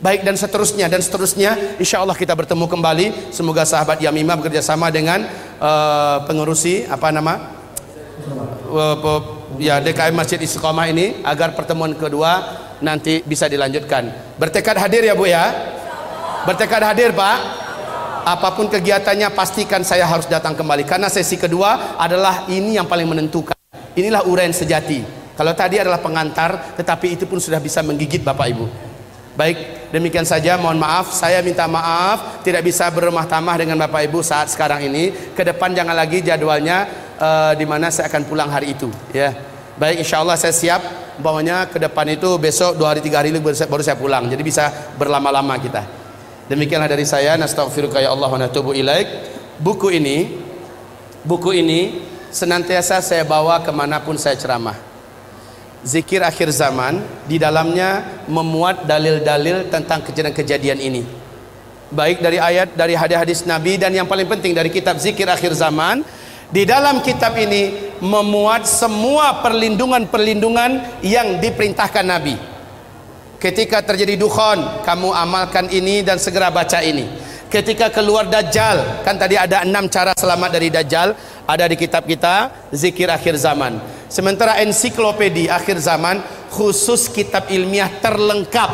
Baik dan seterusnya dan seterusnya. Insya Allah kita bertemu kembali. Semoga sahabat Yamimah bekerja sama dengan uh, pengurusi apa nama? Uh, ya DKM Masjid Istiqomah ini agar pertemuan kedua nanti bisa dilanjutkan. Bertekad hadir ya Bu ya. Bertekad hadir Pak? Apa pun kegiatannya pastikan saya harus datang kembali. Karena sesi kedua adalah ini yang paling menentukan. Inilah uren sejati. Kalau tadi adalah pengantar tetapi itu pun sudah bisa menggigit Bapak Ibu. Baik demikian saja. Mohon maaf saya minta maaf. Tidak bisa berumah tamah dengan Bapak Ibu saat sekarang ini. Ke depan jangan lagi jadwalnya uh, di mana saya akan pulang hari itu ya. Baik insya Allah saya siap umpamanya ke depan itu besok dua hari tiga hari baru saya pulang jadi bisa berlama-lama kita Demikianlah dari saya nastaghfiruka ya Allah wa natubu ilaik. Buku ini buku ini senantiasa saya bawa ke mana pun saya ceramah. Zikir akhir zaman di dalamnya memuat dalil-dalil tentang kejadian-kejadian ini. Baik dari ayat dari hadis-hadis Nabi dan yang paling penting dari kitab Zikir akhir zaman di dalam kitab ini memuat semua perlindungan-perlindungan yang diperintahkan Nabi. Ketika terjadi dukhon, kamu amalkan ini dan segera baca ini. Ketika keluar dajjal, kan tadi ada enam cara selamat dari dajjal, ada di kitab kita Zikir Akhir Zaman. Sementara ensiklopedi Akhir Zaman khusus kitab ilmiah terlengkap.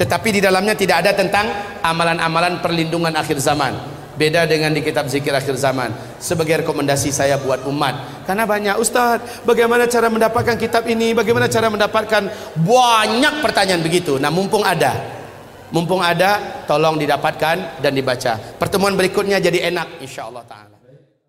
Tetapi di dalamnya tidak ada tentang amalan-amalan perlindungan akhir zaman beda dengan di kitab zikir akhir zaman. Sebagai rekomendasi saya buat umat. Karena banyak Ustaz bagaimana cara mendapatkan kitab ini? Bagaimana cara mendapatkan? Banyak pertanyaan begitu. Nah mumpung ada. Mumpung ada tolong didapatkan dan dibaca. Pertemuan berikutnya jadi enak insya Allah ta'ala